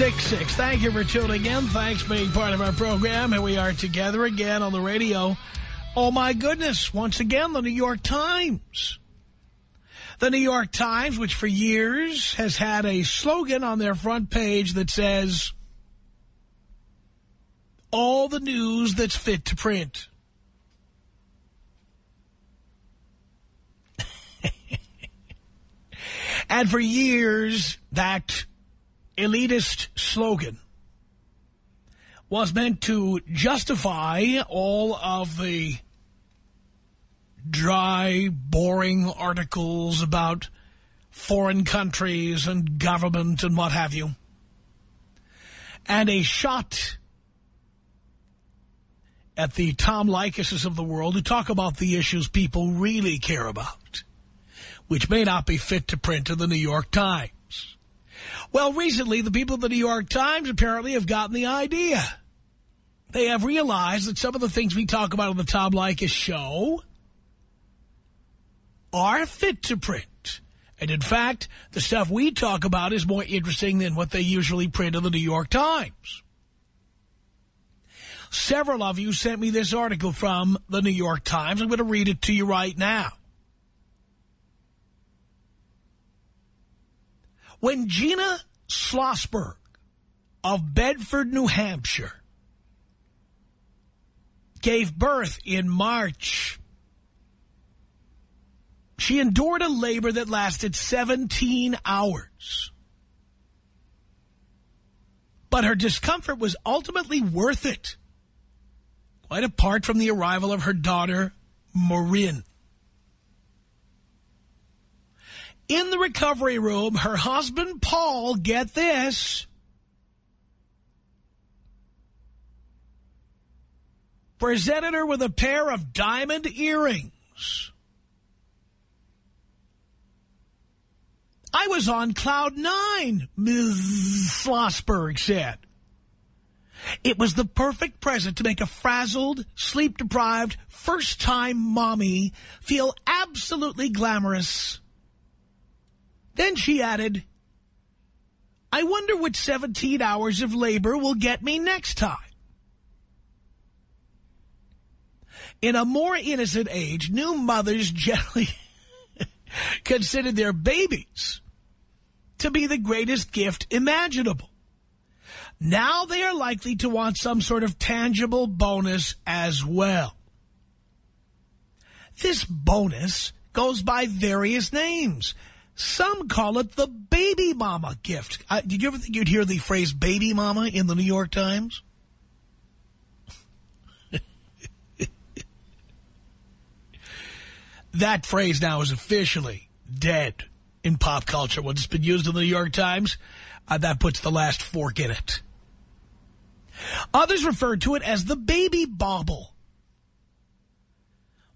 1-800-5800-866. Thank you for tuning in. Thanks for being part of our program. Here we are together again on the radio. Oh, my goodness. Once again, the New York Times. The New York Times, which for years has had a slogan on their front page that says, all the news that's fit to print. and for years, that elitist slogan was meant to justify all of the dry, boring articles about foreign countries and government and what have you. And a shot at the Tom Leykises of the world who talk about the issues people really care about, which may not be fit to print in the New York Times. Well, recently, the people of the New York Times apparently have gotten the idea. They have realized that some of the things we talk about on the Tom Leykis show are fit to print. And in fact, the stuff we talk about is more interesting than what they usually print in the New York Times. Several of you sent me this article from the New York Times. I'm going to read it to you right now. When Gina Schlossberg of Bedford, New Hampshire, gave birth in March, she endured a labor that lasted 17 hours. But her discomfort was ultimately worth it quite apart from the arrival of her daughter, Marin. In the recovery room, her husband, Paul, get this, presented her with a pair of diamond earrings. I was on cloud nine, Ms. Schlossberg said. It was the perfect present to make a frazzled, sleep-deprived, first-time mommy feel absolutely glamorous. Then she added, I wonder what 17 hours of labor will get me next time. In a more innocent age, new mothers generally considered their babies to be the greatest gift imaginable. Now they are likely to want some sort of tangible bonus as well. This bonus goes by various names. Some call it the baby mama gift. I, did you ever think you'd hear the phrase baby mama in the New York Times? that phrase now is officially dead in pop culture. When it's been used in the New York Times, uh, that puts the last fork in it. Others refer to it as the baby bauble.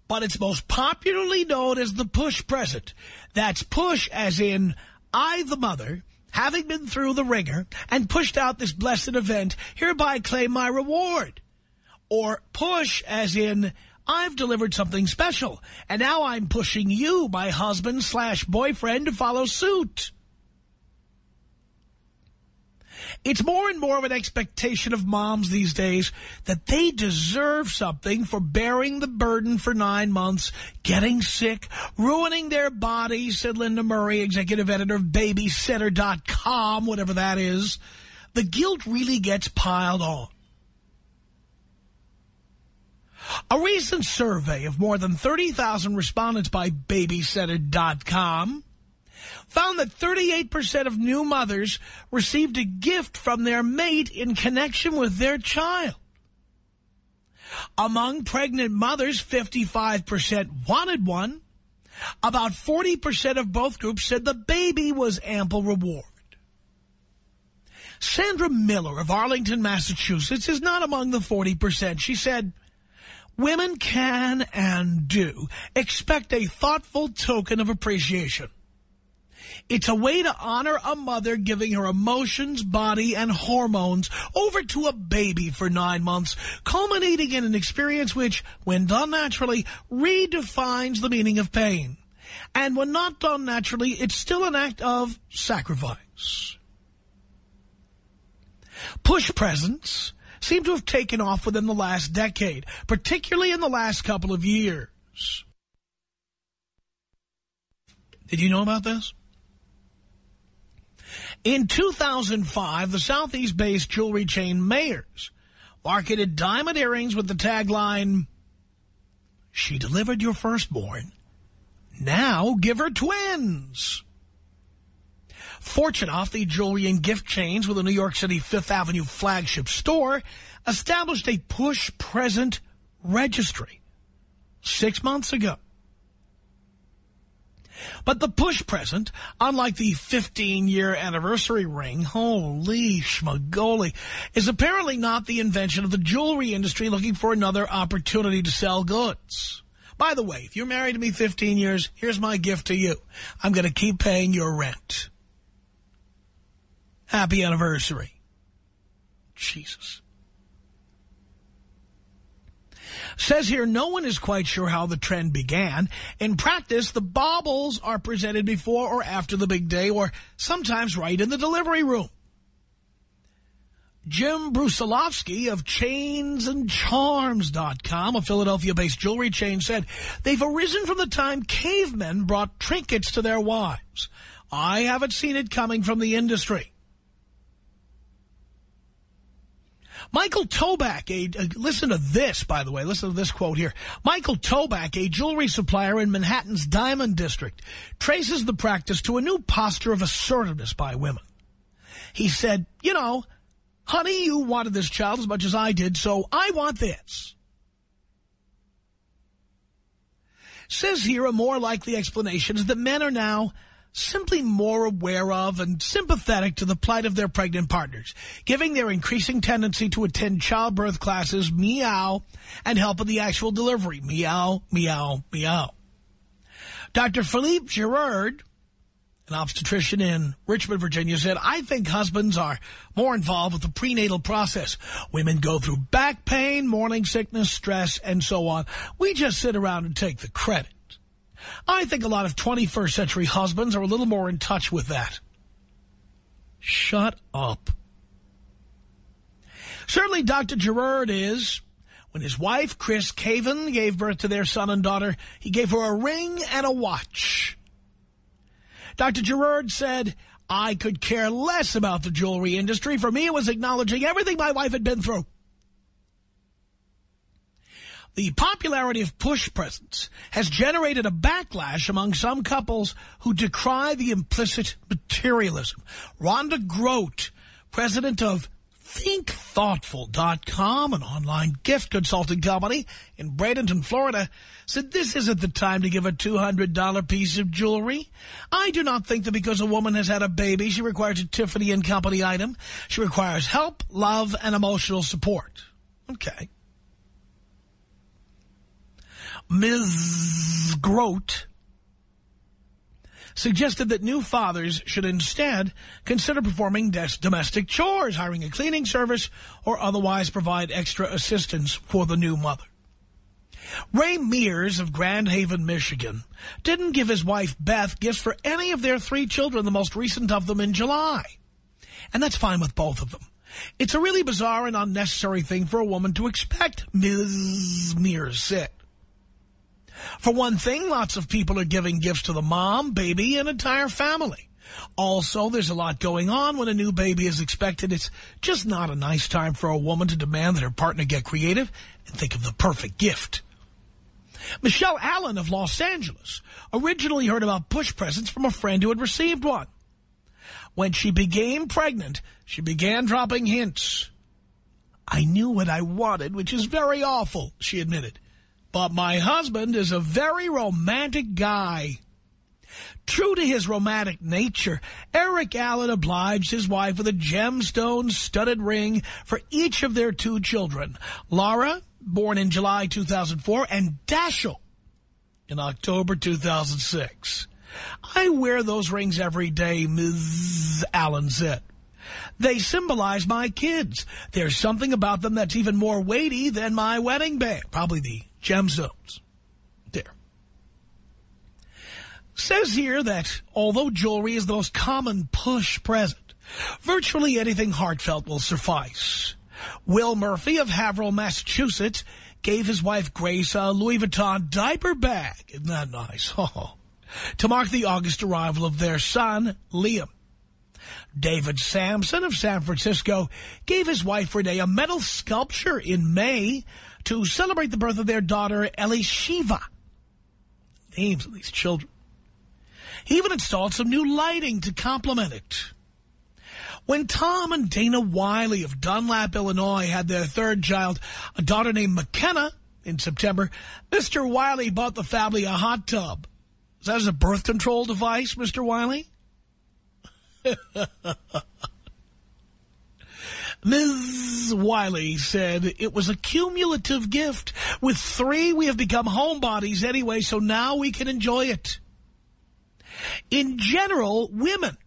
But it's most popularly known as the push present. That's push as in, I, the mother, having been through the ringer and pushed out this blessed event, hereby claim my reward. Or push as in, I've delivered something special, and now I'm pushing you, my husband slash boyfriend, to follow suit. It's more and more of an expectation of moms these days that they deserve something for bearing the burden for nine months, getting sick, ruining their bodies, said Linda Murray, executive editor of BabyCenter.com, whatever that is. the guilt really gets piled on. A recent survey of more than 30,000 respondents by BabyCenter.com found that 38% of new mothers received a gift from their mate in connection with their child. Among pregnant mothers, 55% wanted one. About 40% of both groups said the baby was ample reward. Sandra Miller of Arlington, Massachusetts is not among the 40%. She said, women can and do expect a thoughtful token of appreciation. It's a way to honor a mother giving her emotions, body, and hormones over to a baby for nine months, culminating in an experience which, when done naturally, redefines the meaning of pain. And when not done naturally, it's still an act of sacrifice. Push presents seem to have taken off within the last decade, particularly in the last couple of years. Did you know about this? In 2005, the Southeast-based jewelry chain Mayors marketed diamond earrings with the tagline, She delivered your firstborn. Now give her twins. Fortunoff, the jewelry and gift chains with a New York City Fifth Avenue flagship store, established a push present registry six months ago. But the push present, unlike the 15-year anniversary ring, holy schmagoli, is apparently not the invention of the jewelry industry looking for another opportunity to sell goods. By the way, if you're married to me 15 years, here's my gift to you. I'm going to keep paying your rent. Happy anniversary. Jesus. Says here, no one is quite sure how the trend began. In practice, the baubles are presented before or after the big day, or sometimes right in the delivery room. Jim Brusilovsky of ChainsandCharms.com, a Philadelphia-based jewelry chain, said they've arisen from the time cavemen brought trinkets to their wives. I haven't seen it coming from the industry. Michael Toback, a, listen to this, by the way. Listen to this quote here. Michael Toback, a jewelry supplier in Manhattan's Diamond District, traces the practice to a new posture of assertiveness by women. He said, you know, honey, you wanted this child as much as I did, so I want this. Says here a more likely explanation is that men are now simply more aware of and sympathetic to the plight of their pregnant partners, giving their increasing tendency to attend childbirth classes meow and help in the actual delivery meow, meow, meow. Dr. Philippe Girard, an obstetrician in Richmond, Virginia, said, I think husbands are more involved with the prenatal process. Women go through back pain, morning sickness, stress, and so on. We just sit around and take the credit. I think a lot of 21st century husbands are a little more in touch with that. Shut up. Certainly Dr. Gerard is. When his wife, Chris Caven, gave birth to their son and daughter, he gave her a ring and a watch. Dr. Gerard said, I could care less about the jewelry industry. For me, it was acknowledging everything my wife had been through. The popularity of push presents has generated a backlash among some couples who decry the implicit materialism. Rhonda Grote, president of ThinkThoughtful.com, an online gift consulting company in Bradenton, Florida, said this isn't the time to give a $200 piece of jewelry. I do not think that because a woman has had a baby, she requires a Tiffany & Company item. She requires help, love, and emotional support. Okay. Ms. Grote suggested that new fathers should instead consider performing domestic chores, hiring a cleaning service, or otherwise provide extra assistance for the new mother. Ray Mears of Grand Haven, Michigan, didn't give his wife Beth gifts for any of their three children, the most recent of them in July. And that's fine with both of them. It's a really bizarre and unnecessary thing for a woman to expect, Ms. Mears said. For one thing, lots of people are giving gifts to the mom, baby, and entire family. Also, there's a lot going on when a new baby is expected. It's just not a nice time for a woman to demand that her partner get creative and think of the perfect gift. Michelle Allen of Los Angeles originally heard about push presents from a friend who had received one. When she became pregnant, she began dropping hints. I knew what I wanted, which is very awful, she admitted. But my husband is a very romantic guy. True to his romantic nature, Eric Allen obliged his wife with a gemstone studded ring for each of their two children, Laura, born in July 2004, and Dashiell in October 2006. I wear those rings every day, Ms. Allen said. They symbolize my kids. There's something about them that's even more weighty than my wedding band. Probably the gemstones. There. Says here that although jewelry is the most common push present, virtually anything heartfelt will suffice. Will Murphy of Haverhill, Massachusetts, gave his wife Grace a Louis Vuitton diaper bag. Isn't that nice? Oh. To mark the August arrival of their son, Liam. David Sampson of San Francisco gave his wife Renee a metal sculpture in May to celebrate the birth of their daughter, Shiva. Names of these children. He even installed some new lighting to complement it. When Tom and Dana Wiley of Dunlap, Illinois had their third child, a daughter named McKenna, in September, Mr. Wiley bought the family a hot tub. Is that a birth control device, Mr. Wiley? Ms. Wiley said it was a cumulative gift. With three, we have become homebodies anyway, so now we can enjoy it. In general, women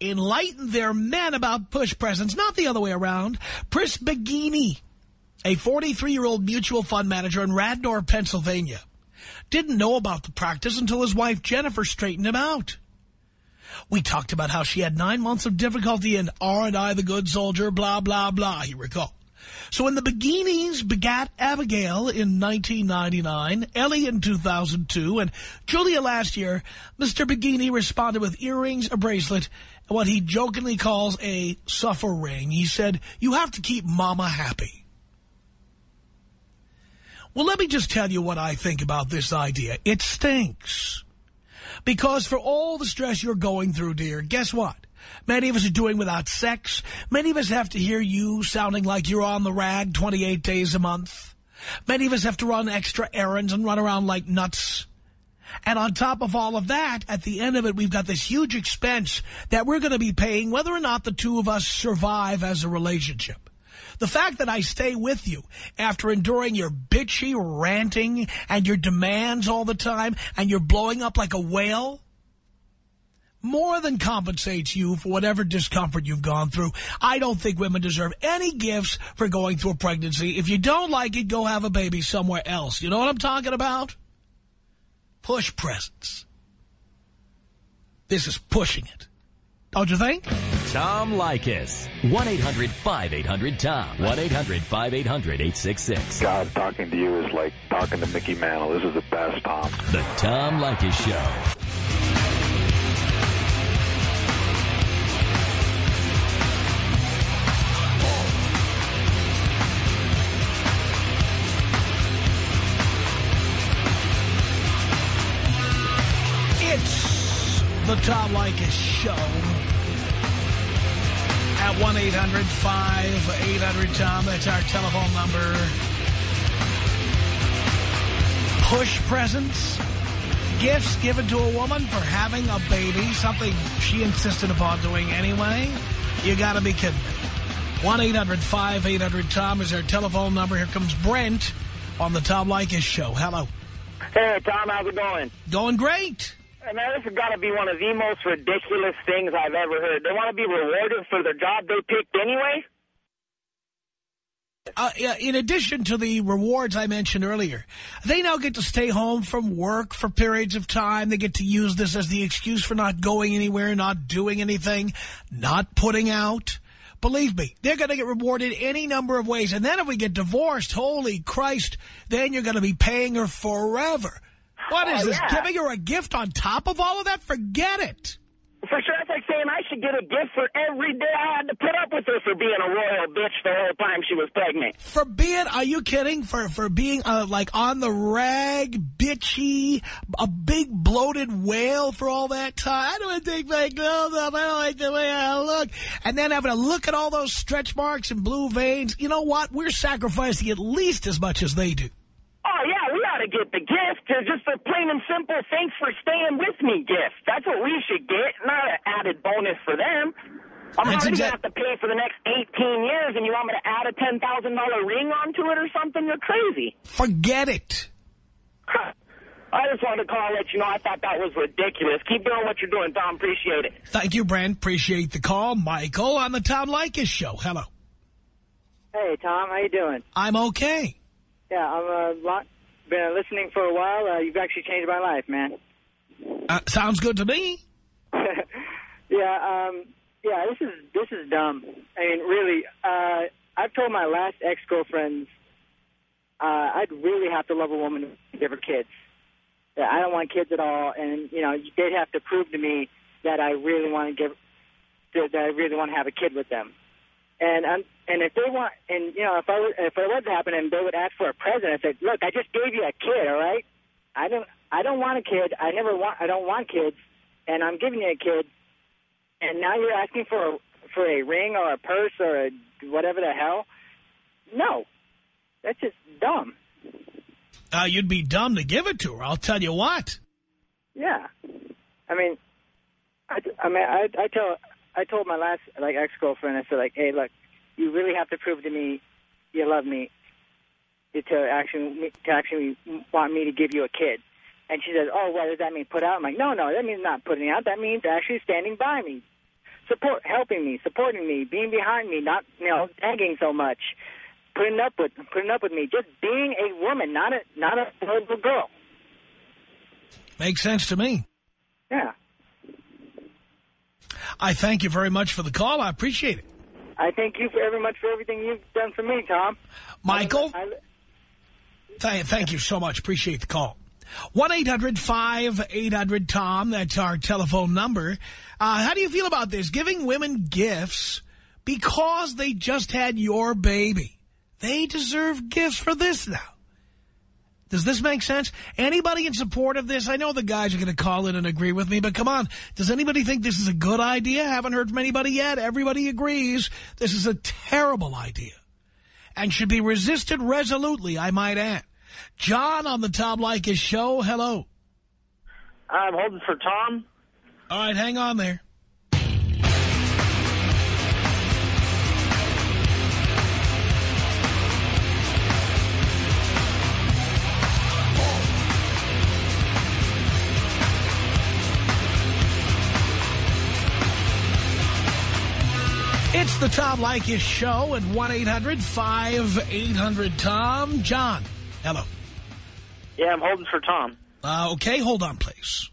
enlighten their men about push presents, not the other way around. Pris Begini, a 43-year-old mutual fund manager in Radnor, Pennsylvania, didn't know about the practice until his wife Jennifer straightened him out. We talked about how she had nine months of difficulty and Aren't I the Good Soldier, blah, blah, blah, he recalled. So when the Beginis begat Abigail in 1999, Ellie in 2002, and Julia last year, Mr. Begini responded with earrings, a bracelet, and what he jokingly calls a suffer ring. He said, you have to keep mama happy. Well, let me just tell you what I think about this idea. It stinks. Because for all the stress you're going through, dear, guess what? Many of us are doing without sex. Many of us have to hear you sounding like you're on the rag 28 days a month. Many of us have to run extra errands and run around like nuts. And on top of all of that, at the end of it, we've got this huge expense that we're going to be paying whether or not the two of us survive as a relationship. The fact that I stay with you after enduring your bitchy ranting and your demands all the time and you're blowing up like a whale more than compensates you for whatever discomfort you've gone through. I don't think women deserve any gifts for going through a pregnancy. If you don't like it, go have a baby somewhere else. You know what I'm talking about? Push presents. This is pushing it. Don't you think? Tom Leykis. 1-800-5800-TOM. 1-800-5800-866. God, talking to you is like talking to Mickey Mantle. This is the best, Tom. The Tom Leykis Show. The Tom Leykis Show at 1-800-5800-TOM. That's our telephone number. Push presents. Gifts given to a woman for having a baby. Something she insisted upon doing anyway. You gotta be kidding me. 1-800-5800-TOM is our telephone number. Here comes Brent on the Tom Leykis Show. Hello. Hey, Tom, how's it going? Going great. Man, this has got to be one of the most ridiculous things I've ever heard. They want to be rewarded for the job they picked anyway? Uh, in addition to the rewards I mentioned earlier, they now get to stay home from work for periods of time. They get to use this as the excuse for not going anywhere, not doing anything, not putting out. Believe me, they're going to get rewarded any number of ways. And then if we get divorced, holy Christ, then you're going to be paying her forever. What is Oh, this, yeah. giving her a gift on top of all of that? Forget it. For sure. That's like saying I should get a gift for every day I had to put up with her for being a royal bitch the whole time she was pregnant. For being, are you kidding? For for being uh, like on the rag, bitchy, a big bloated whale for all that time. I don't want to take my clothes off. I don't like the way I look. And then having to look at all those stretch marks and blue veins. You know what? We're sacrificing at least as much as they do. Oh, yeah, to get the gift. It's just a plain and simple thanks for staying with me gift. That's what we should get, not an added bonus for them. I'm That's already going to have to pay for the next 18 years, and you want me to add a $10,000 ring onto it or something? You're crazy. Forget it. I just wanted to call and let you know I thought that was ridiculous. Keep doing what you're doing, Tom. Appreciate it. Thank you, Brent. Appreciate the call. Michael on the Tom Leykis show. Hello. Hey, Tom, how you doing? I'm okay. Yeah, I'm a lot, been listening for a while. Uh, you've actually changed my life, man. Uh, sounds good to me. yeah, um, yeah, this is this is dumb. I mean, really, uh, I've told my last ex-girlfriends uh, I'd really have to love a woman to give her kids. That I don't want kids at all, and you know, they'd have to prove to me that I really want to give that I really want to have a kid with them. And um, and if they want, and you know, if I was, if it was to happen, and they would ask for a present, I said, look, I just gave you a kid, all right? I don't, I don't want a kid. I never want, I don't want kids, and I'm giving you a kid, and now you're asking for a, for a ring or a purse or a whatever the hell. No, that's just dumb. Uh, you'd be dumb to give it to her. I'll tell you what. Yeah, I mean, I, I mean, I, I tell, I told my last like ex girlfriend, I said like, hey, look, you really have to prove to me you love me to actually to actually want me to give you a kid. And she says, oh, what does that mean? Put out? I'm like, no, no, that means not putting out. That means actually standing by me, support, helping me, supporting me, being behind me, not you know nagging so much, putting up with putting up with me, just being a woman, not a not a little girl. Makes sense to me. Yeah. I thank you very much for the call. I appreciate it. I thank you very much for everything you've done for me, Tom. Michael, I, th thank you so much. Appreciate the call. 1-800-5800-TOM. That's our telephone number. Uh, how do you feel about this? Giving women gifts because they just had your baby. They deserve gifts for this now. Does this make sense? Anybody in support of this? I know the guys are going to call in and agree with me, but come on. Does anybody think this is a good idea? Haven't heard from anybody yet. Everybody agrees this is a terrible idea and should be resisted resolutely, I might add. John on the Tom Leykis show. Hello. I'm holding for Tom. All right, hang on there. It's the Tom Leykis Show at 1-800-5800-TOM. John, hello. Yeah, I'm holding for Tom. Uh, okay, hold on, please.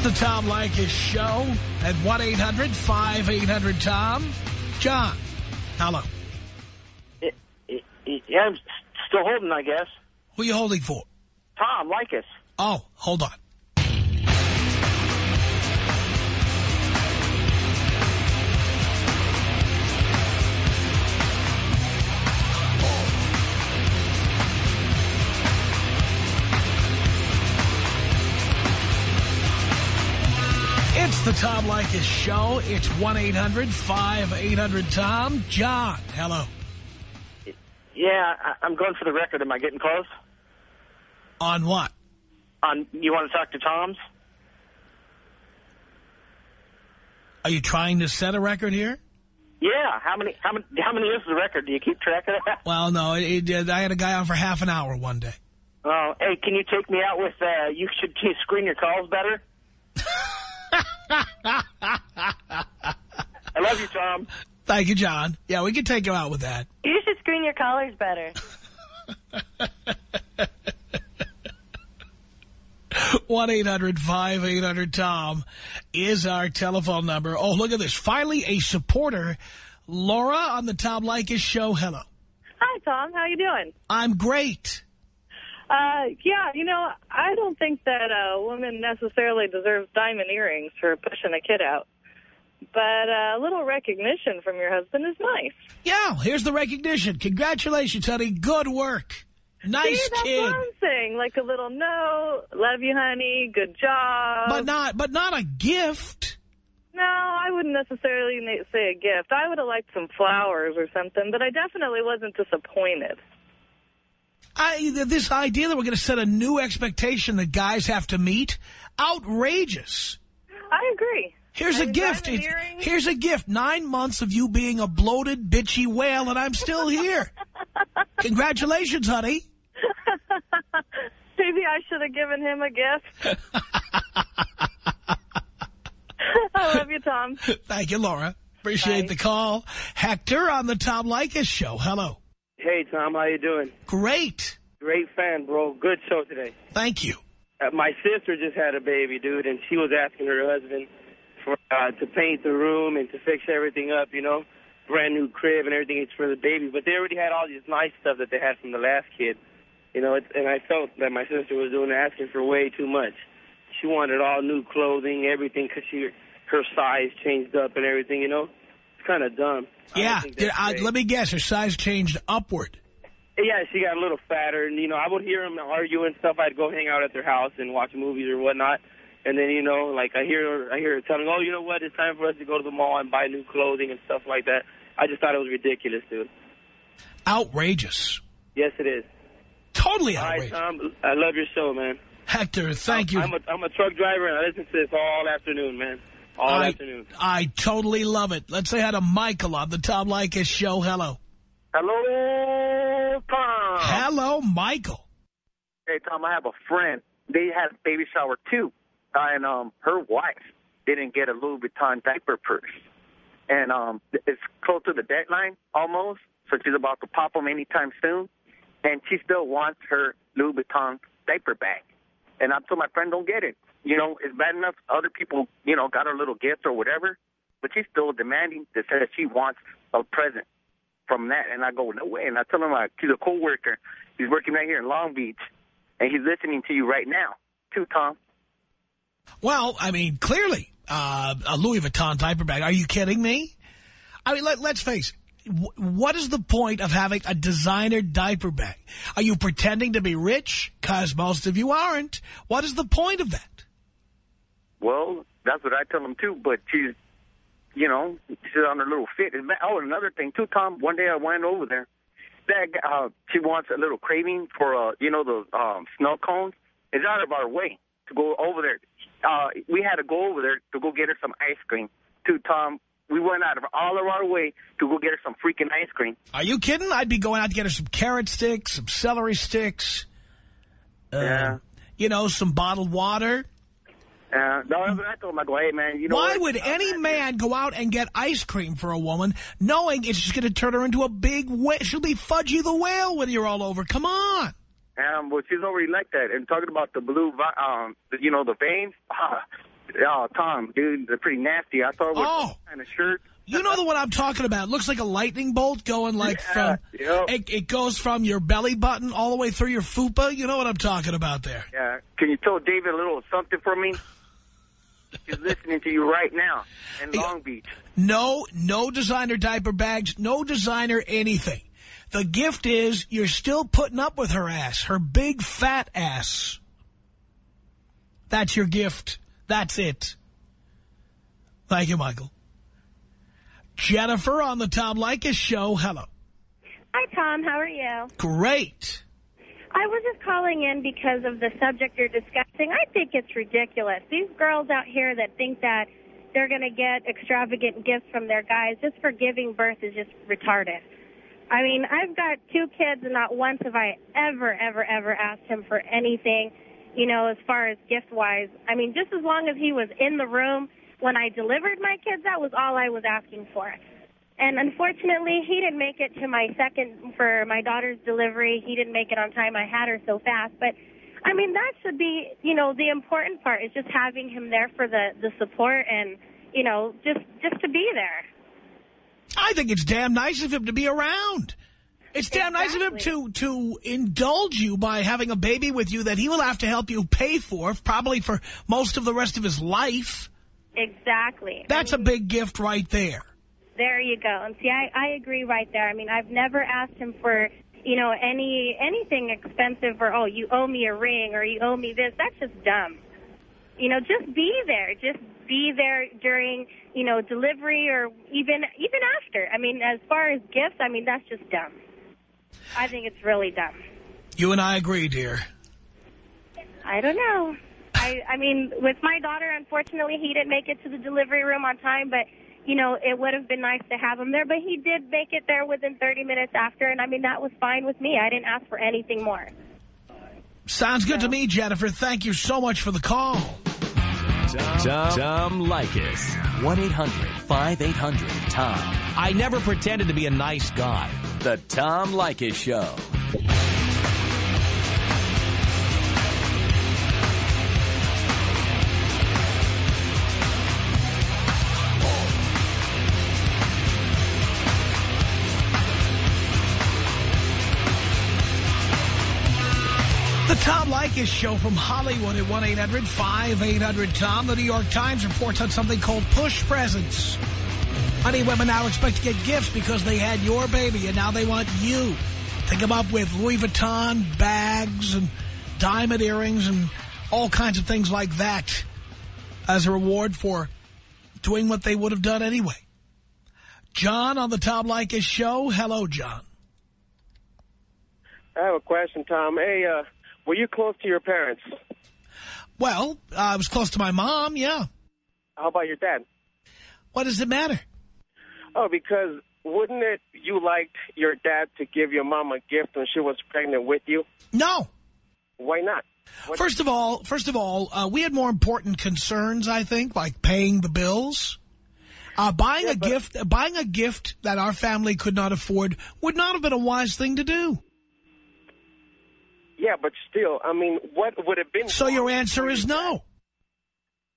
It's the Tom Leykis Show at 1-800-5800-TOM. John, hello. Yeah, I'm still holding, I guess. Who are you holding for? Tom, Leykis. Oh, hold on. The Tom Leykis Show. It's 1-800-5800-TOM. John, hello. Yeah, I, I'm going for the record. Am I getting close? On what? On you want to talk to Tom's? Are you trying to set a record here? Yeah. How many? How many? How many is the record? Do you keep track of that? Well, no. It, it, I had a guy on for half an hour one day. Oh, hey, can you take me out with? Uh, you should screen your calls better. I love you, Tom. Thank you, John. Yeah, we can take him out with that. You should screen your callers better. 1-800-5800-TOM is our telephone number. Oh, look at this. Finally, a supporter. Laura on the Tom Leykis show. Hello. Hi, Tom. How you doing? I'm great. Uh, yeah, you know, I don't think that a woman necessarily deserves diamond earrings for pushing a kid out. But uh, a little recognition from your husband is nice. Yeah, here's the recognition. Congratulations, honey. Good work. Nice See, that's kid. what I'm saying. Like a little note, love you, honey, good job. But not, but not a gift. No, I wouldn't necessarily say a gift. I would have liked some flowers or something, but I definitely wasn't disappointed. I, this idea that we're going to set a new expectation that guys have to meet, outrageous. I agree. Here's a gift. here's a gift. Nine months of you being a bloated, bitchy whale, and I'm still here. Congratulations, honey. Maybe I should have given him a gift. I love you, Tom. Thank you, Laura. Appreciate Bye. the call. Hector on the Tom Leykis show. Hello. Hey, Tom, how you doing? Great. Great fan, bro. Good show today. Thank you. Uh, my sister just had a baby, dude, and she was asking her husband for uh, to paint the room and to fix everything up, you know, brand new crib and everything. It's for the baby, but they already had all this nice stuff that they had from the last kid, you know. It, and I felt that my sister was doing asking for way too much. She wanted all new clothing, everything, because she her size changed up and everything, you know. Kind of dumb. Yeah. Did, that's I, let me guess. Her size changed upward. Yeah, she got a little fatter, and you know, I would hear them argue and stuff. I'd go hang out at their house and watch movies or whatnot, and then you know, like I hear, her, I hear her telling, "Oh, you know what? It's time for us to go to the mall and buy new clothing and stuff like that." I just thought it was ridiculous, dude. Outrageous. Yes, it is. Totally All right, outrageous. Tom, I love your show, man. Hector, thank you. I'm a, I'm a truck driver, and I listen to this all afternoon, man. All I, afternoon. I totally love it. Let's say hi to Michael on the Tom Leykis show. Hello. Hello, Tom. Hello, Michael. Hey, Tom, I have a friend. They had a baby shower, too. And um, her wife didn't get a Louis Vuitton diaper purse. And um, it's close to the deadline, almost. So she's about to pop them anytime soon. And she still wants her Louis Vuitton diaper bag. And I told my friend, don't get it. You know, it's bad enough other people, you know, got her little gifts or whatever. But she's still demanding that says she wants a present from that. And I go, no way. And I tell him, uh, he's a co-worker. He's working right here in Long Beach. And he's listening to you right now, too, Tom. Well, I mean, clearly, uh, a Louis Vuitton diaper bag. Are you kidding me? I mean, let, let's face it. What is the point of having a designer diaper bag? Are you pretending to be rich? Because most of you aren't. What is the point of that? Well, that's what I tell him, too. But she's, you know, she's on her little fit. And Oh, another thing, too, Tom. One day I went over there. That uh, She wants a little craving for, uh, you know, the um, snow cones. It's out of our way to go over there. Uh, we had to go over there to go get her some ice cream, too, Tom. We went out of all of our way to go get her some freaking ice cream. Are you kidding? I'd be going out to get her some carrot sticks, some celery sticks. Uh, Yeah. You know, some bottled water. Uh, no, I told him. I go, hey, man, you know Why what? would any man go out and get ice cream for a woman knowing it's just going to turn her into a big whale? She'll be Fudgy the Whale when you're all over. Come on. Um, well, she's already like that. And talking about the blue, vi- um, the, you know, the veins. Oh, Tom, dude, they're pretty nasty. I saw her with Oh. kind of shirt. You know the one I'm talking about. It looks like a lightning bolt going like Yeah, from, yep. it, it goes from your belly button all the way through your fupa. You know what I'm talking about there. Yeah. Can you tell David a little something for me? He's listening to you right now in Hey, Long Beach. No, no designer diaper bags, no designer anything. The gift is you're still putting up with her ass, her big fat ass. That's your gift. That's it. Thank you, Michael. Jennifer on the Tom Leykis show. Hello. Hi, Tom. How are you? Great. I was just calling in because of the subject you're discussing. I think it's ridiculous. These girls out here that think that they're going to get extravagant gifts from their guys just for giving birth is just retarded. I mean, I've got two kids, and not once have I ever, ever, ever asked him for anything, you know, as far as gift-wise. I mean, just as long as he was in the room when I delivered my kids, that was all I was asking for. And unfortunately, he didn't make it to my second for my daughter's delivery. He didn't make it on time. I had her so fast. But I mean, that should be, you know, the important part is just having him there for the, the support and, you know, just, just to be there. I think it's damn nice of him to be around. It's damn nice of him to, to indulge you by having a baby with you that he will have to help you pay for, probably for most of the rest of his life. Exactly. That's a big gift right there. There you go. And see, I, I agree right there. I mean, I've never asked him for, you know, any anything expensive or, oh, you owe me a ring or you owe me this. That's just dumb. You know, just be there. Just be there during, you know, delivery or even even after. I mean, as far as gifts, I mean, that's just dumb. I think it's really dumb. You and I agree, dear. I don't know. I I mean, with my daughter, unfortunately, he didn't make it to the delivery room on time, but you know, it would have been nice to have him there, but he did make it there within 30 minutes after, and I mean, that was fine with me. I didn't ask for anything more. Sounds good to me, Jennifer. Thank you so much for the call. Tom, Tom Leykis. 1-800-5800-TOM. I never pretended to be a nice guy. The Tom Leykis Show. Tom Leykis Show from Hollywood at 1-800-5800-TOM. The New York Times reports on something called push presents. Many women now expect to get gifts because they had your baby and now they want you to come up with Louis Vuitton bags and diamond earrings and all kinds of things like that as a reward for doing what they would have done anyway. John on the Tom Leykis Show. Hello, John. I have a question, Tom. Hey, uh, were you close to your parents? Well, uh, I was close to my mom, yeah. How about your dad? What does it matter? Oh, because wouldn't it you liked your dad to give your mom a gift when she was pregnant with you? No. Why not? What- First of all, first of all, uh, we had more important concerns, I think, like paying the bills. Uh, buying Yeah, a gift, buying a gift that our family could not afford would not have been a wise thing to do. Yeah, but still, I mean, what would have been... So your answer is no.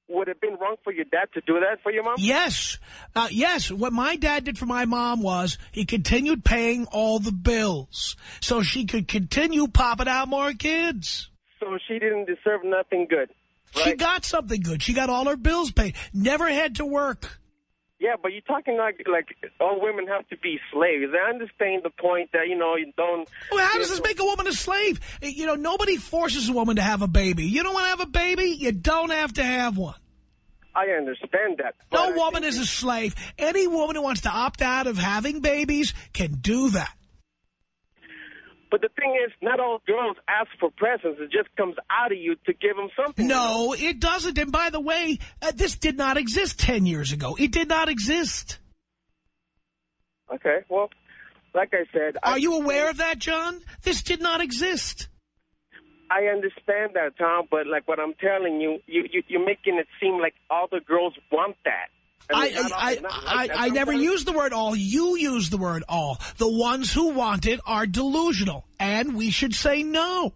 Would it have been wrong for your dad to do that for your mom? Yes. Uh, yes. What my dad did for my mom was he continued paying all the bills so she could continue popping out more kids. So she didn't deserve nothing good, right? She got something good. She got all her bills paid. Never had to work. Yeah, but you're talking like like all women have to be slaves. I understand the point that, you know, you don't... Well, how does this make a woman a slave? You know, nobody forces a woman to have a baby. You don't want to have a baby? You don't have to have one. I understand that. No woman is a slave. Any woman who wants to opt out of having babies can do that. But the thing is, not all girls ask for presents. It just comes out of you to give them something. No, it doesn't. And by the way, uh, this did not exist 10 years ago. It did not exist. Okay, well, like I said... I, Are you aware of that, John? This did not exist. I understand that, Tom, but like what I'm telling you, you, you you're making it seem like all the girls want that. I, I, I, I, I never used the word all. You use the word all. The ones who want it are delusional, and we should say no.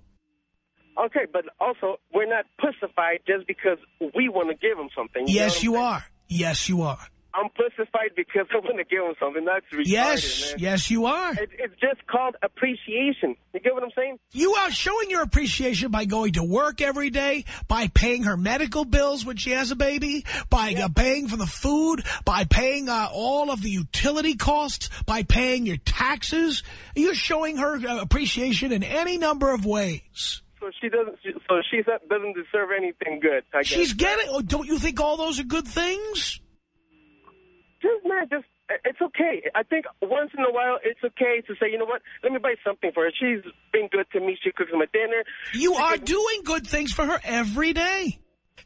Okay, but also, we're not pussified just because we want to give them something. Yes, you are. Yes, you are. I'm pussified because I want to give them something. That's retarded, Yes, man. yes, you are. It, it's just called appreciation. You get what I'm saying? You are showing your appreciation by going to work every day, by paying her medical bills when she has a baby, by uh, paying for the food, by paying uh, all of the utility costs, by paying your taxes. You're showing her uh, appreciation in any number of ways. So she doesn't. So she doesn't deserve anything good. I guess. She's getting, oh, don't you think all those are good things? Just man, just it's okay. I think once in a while it's okay to say, you know what? Let me buy something for her. She's been good to me. She cooks my dinner. You She are can- doing good things for her every day.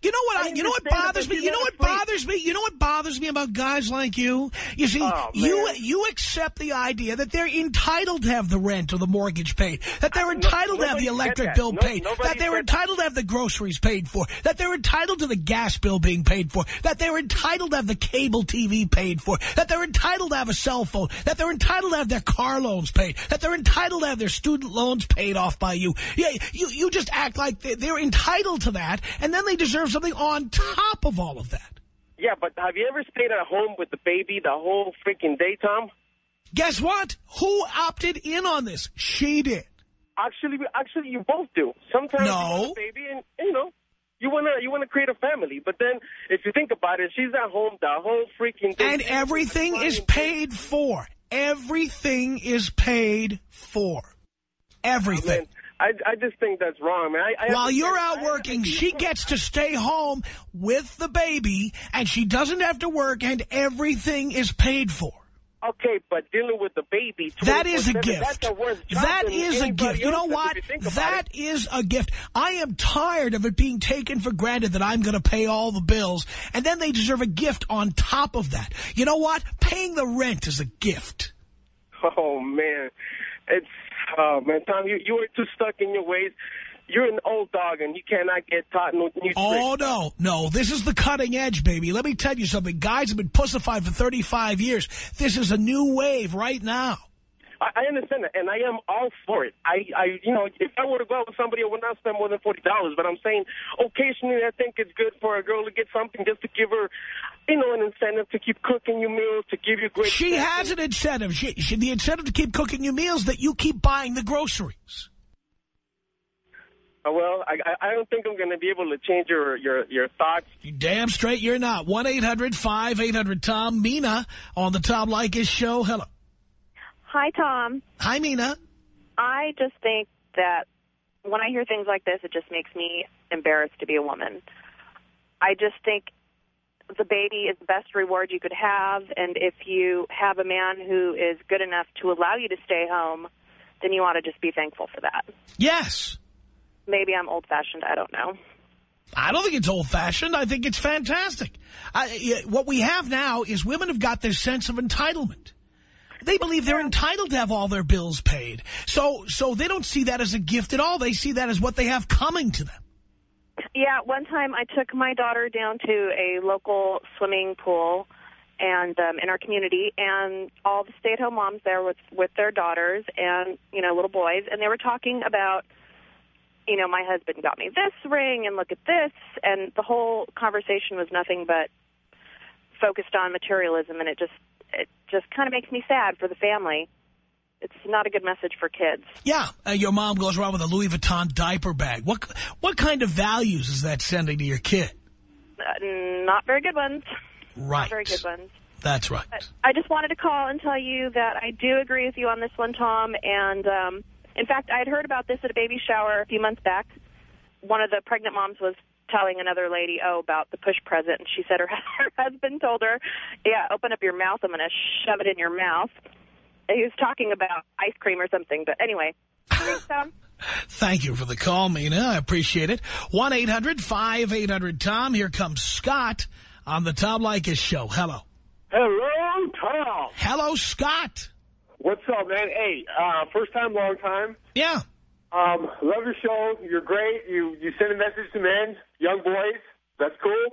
You know what? I, I you know what bothers me. You know what bothers me. You know what bothers me about guys like you? You see, Oh, you you accept the idea that they're entitled to have the rent or the mortgage paid, that they're entitled to have the electric bill No- paid, that they're said that. entitled to have the groceries paid for, that they're entitled to the gas bill being paid for, that they're entitled to have the cable TV paid for, that they're entitled to have a cell phone, that they're entitled to have their car loans paid, that they're entitled to have their student loans paid off by you. Yeah, you, you just act like they- they're entitled to that, and then they deserve something on top of all of that. Yeah, but have you ever stayed at home with the baby the whole freaking day, Tom? Guess what? Who opted in on this? She did. Actually, actually, you both do. Sometimes No. you want a baby, and you know, you wanna you wanna create a family. But then, if you think about it, she's at home the whole freaking day. And everything is paid for. Everything is paid for. Everything. I I just think that's wrong, man. I, I While you're out I- working, she gets to stay home with the baby, and she doesn't have to work, and everything is paid for. Okay, but dealing with the baby. That is a gift. That's a worse job That a gift. You know what? you That is a gift. I am tired of it being taken for granted that I'm going to pay all the bills, and then they deserve a gift on top of that. You know what? Paying the rent is a gift. Oh man, it's oh man, Tom, you you are too stuck in your ways. You're an old dog, and you cannot get taught no new Oh, no. No, this is the cutting edge, baby. Let me tell you something. Guys have been pussified for 35 years. This is a new wave right now. I, I understand that, and I am all for it. I, I, you know, if I were to go out with somebody, I would not spend more than forty dollars. But I'm saying, occasionally, I think it's good for a girl to get something just to give her, you know, an incentive to keep cooking you meals, to give you great. She has an incentive. She, she, the incentive to keep cooking you meals that you keep buying the groceries. Uh, well, I, I I don't think I'm going to be able to change your your your thoughts. You damn straight you're not. 1-800-5800-TOM. Mina on the Tom Leykis show. Hello. Hi, Tom. Hi, Mina. I just think that when I hear things like this, it just makes me embarrassed to be a woman. I just think the baby is the best reward you could have, and if you have a man who is good enough to allow you to stay home, then you ought to just be thankful for that. Yes. Maybe I'm old-fashioned. I don't know. I don't think it's old-fashioned. I think it's fantastic. I, what we have now is women have got this sense of entitlement. They believe they're entitled to have all their bills paid. So, so they don't see that as a gift at all. They see that as what they have coming to them. Yeah, one time I took my daughter down to a local swimming pool and um, in our community, and all the stay-at-home moms there with with their daughters and you know little boys, and they were talking about, you know, my husband got me this ring, and look at this, and the whole conversation was nothing but focused on materialism, and it just it just kind of makes me sad for the family. It's not a good message for kids. Yeah, uh, your mom goes around with a Louis Vuitton diaper bag. What what kind of values is that sending to your kid? Uh, not very good ones. Right. Not very good ones. That's right. I just wanted to call and tell you that I do agree with you on this one, Tom. And um, in fact, I had heard about this at a baby shower a few months back. One of the pregnant moms was telling another lady, oh, about the push present, and she said her, her husband told her, yeah, open up your mouth, I'm going to shove it in your mouth. And he was talking about ice cream or something, but anyway. Thanks, Tom. Thank you for the call, Mina. I appreciate it. 1-800-5800-TOM. Here comes Scott on the Tom Leykis show. Hello. Hello, Tom. Hello, Scott. What's up, man? Hey, uh, first time, long time. Yeah. Um, love your show. You're great. You you send a message to men, young boys. That's cool.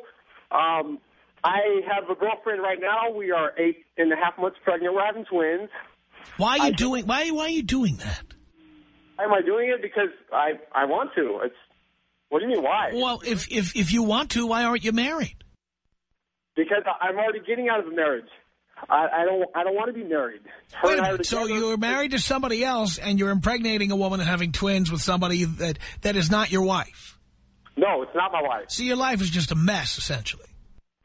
Um, I have a girlfriend right now. We are eight and a half months pregnant. We're having twins. Why are you doing why why are you doing that? Am I doing it because I I want to? It's what do you mean why? Well, if if if you want to, why aren't you married? Because I- I'm already getting out of a marriage. I, I don't I don't want to be married. Her Wait a and I are minute, so you're married to somebody else and you're impregnating a woman and having twins with somebody that that is not your wife. No, it's not my wife. See, your life is just a mess, essentially.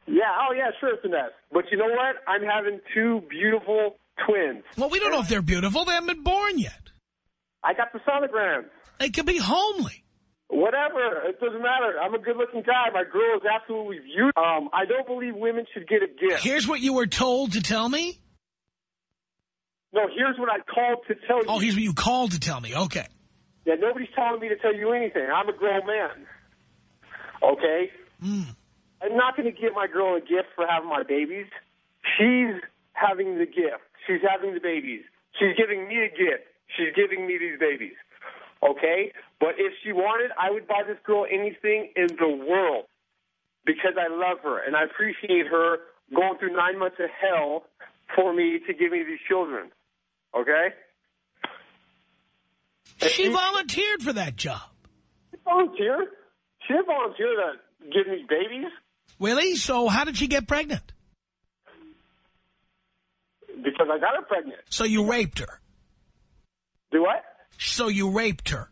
Yeah, oh yeah, sure it's a mess. But you know what? I'm having two beautiful twins. Well, we don't know if they're beautiful. They haven't been born yet. I got the sonogram. They could be homely. Whatever, it doesn't matter. I'm a good-looking guy. My girl is absolutely beautiful. Um, I don't believe women should get a gift. Here's what you were told to tell me. No, here's what I called to tell you. Oh, here's what you called to tell me. Okay. Yeah, nobody's telling me to tell you anything. I'm a grown man. Okay? Mm. I'm not going to give my girl a gift for having my babies. She's having the gift. She's having the babies. She's giving me a gift. She's giving me these babies. Okay? But if she wanted, I would buy this girl anything in the world because I love her and I appreciate her going through nine months of hell for me to give me these children. Okay? She volunteered for that job. She volunteered? She didn't volunteer to give me babies. Really? So how did she get pregnant? Because I got her pregnant. So you raped her? Do what? So you raped her?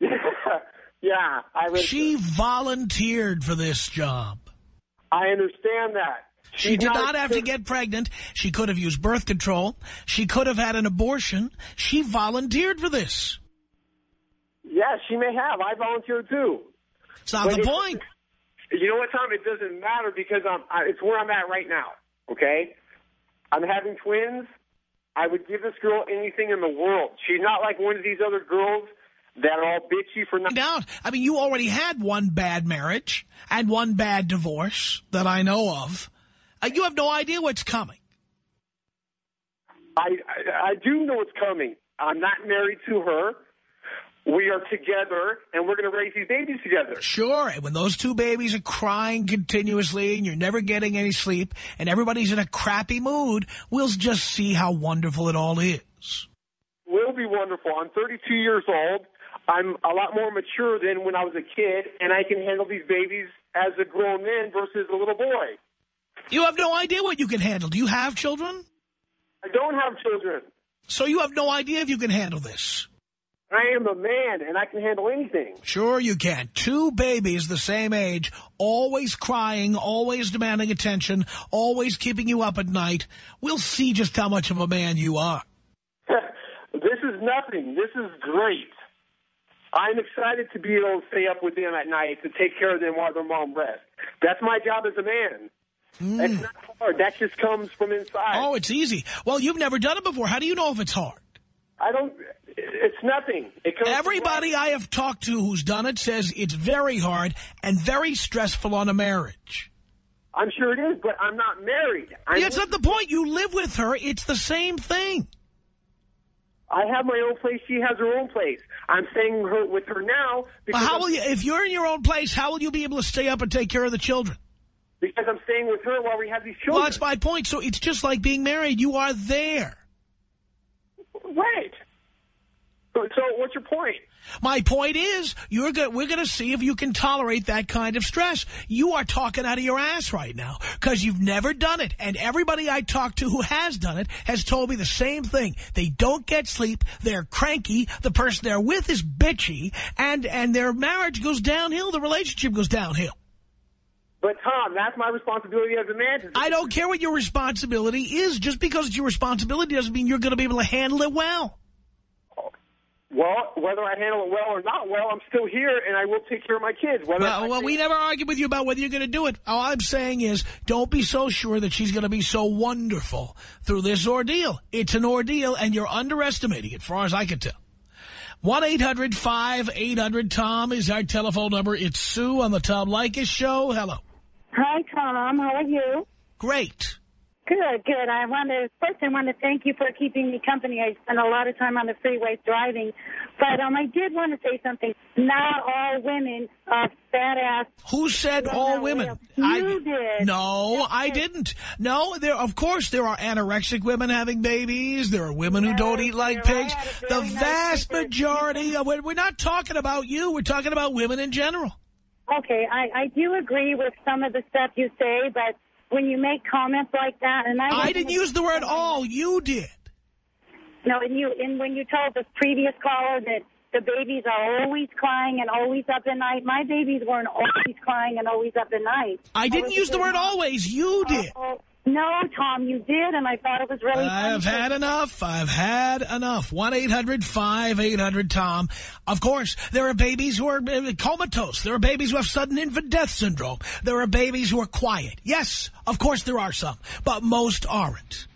yeah, I raped She volunteered for this job. I understand that. She She's did not not have to get pregnant. She could have used birth control. She could have had an abortion. She volunteered for this. Yeah, she may have. I volunteered too. It's not But the it- point. You know what, Tom? It doesn't matter because I'm, I, it's where I'm at right now. Okay, I'm having twins. I would give this girl anything in the world. She's not like one of these other girls that are all bitchy for not. Doubt. I mean, you already had one bad marriage and one bad divorce that I know of. Uh, you have no idea what's coming. I, I I do know it's coming. I'm not married to her. We are together, and we're going to raise these babies together. Sure, and when those two babies are crying continuously and you're never getting any sleep and everybody's in a crappy mood, we'll just see how wonderful it all is. Will be wonderful. I'm 32 years old. I'm a lot more mature than when I was a kid, and I can handle these babies as a grown man versus a little boy. You have no idea what you can handle. Do you have children? I don't have children. So you have no idea if you can handle this. I am a man, and I can handle anything. Sure you can. Two babies the same age, always crying, always demanding attention, always keeping you up at night. We'll see just how much of a man you are. this is nothing. This is great. I'm excited to be able to stay up with them at night to take care of them while their mom rests. That's my job as a man. That's hmm. not hard. That just comes from inside. Oh, it's easy. Well, you've never done it before. How do you know if it's hard? I don't. It's nothing. It. Everybody I have talked to who's done it says it's very hard and very stressful on a marriage. I'm sure it is, but I'm not married. I'm yeah, it's not the point. You live with her. It's the same thing. I have my own place. She has her own place. I'm staying her, with her now But how I'm, will you, if you're in your own place, how will you be able to stay up and take care of the children? because I'm staying with her while we have these children. Well, that's my point. So it's just like being married. You are there. So, so what's your point? My point is, you're go we're going to see if you can tolerate that kind of stress. You are talking out of your ass right now because you've never done it. And everybody I talk to who has done it has told me the same thing. They don't get sleep. They're cranky. The person they're with is bitchy. And, and their marriage goes downhill. The relationship goes downhill. But Tom, that's my responsibility as a man. To I don't care what your responsibility is. Just because it's your responsibility doesn't mean you're going to be able to handle it well. Well, whether I handle it well or not well, I'm still here, and I will take care of my kids. Whether Well, well, we never argue with you about whether you're going to do it. All I'm saying is don't be so sure that she's going to be so wonderful through this ordeal. It's an ordeal, and you're underestimating it, as far as I can tell. 1-800-5800-TOM is our telephone number. It's Sue on the Tom Leykis Show. Hello. Hi, Tom. How are you? Great. Good, good. I want to first. I want to thank you for keeping me company. I spend a lot of time on the freeway driving, but um, I did want to say something. Not all women are badass. Who said all women? You I, did. No, I didn't. No, there. Of course, there are anorexic women having babies. There are women who don't eat like pigs. The vast majority of we're not talking about you. We're talking about women in general. Okay, I, I do agree with some of the stuff you say, but when you make comments like that, and I, I didn't use the word all. You did. No, and you and when you told this previous caller that the babies are always crying and always up at night, my babies weren't always crying and always up at night. I didn't use the word always. You did. Oh, no, Tom, you did, and I thought it was really I've funny. had enough. I've had enough. 1-800-5800-TOM. Of course, there are babies who are uh, comatose. There are babies who have sudden infant death syndrome. There are babies who are quiet. Yes, of course there are some, but most aren't.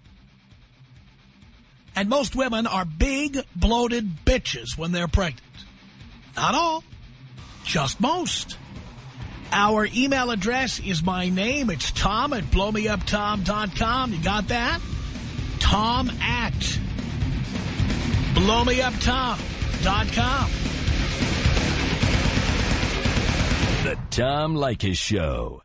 And most women are big, bloated bitches when they're pregnant. Not all, just most. Our email address is my name. It's Tom at blowmeuptom.com. You got that? Tom at blowmeuptom.com. The Tom Leykis Show.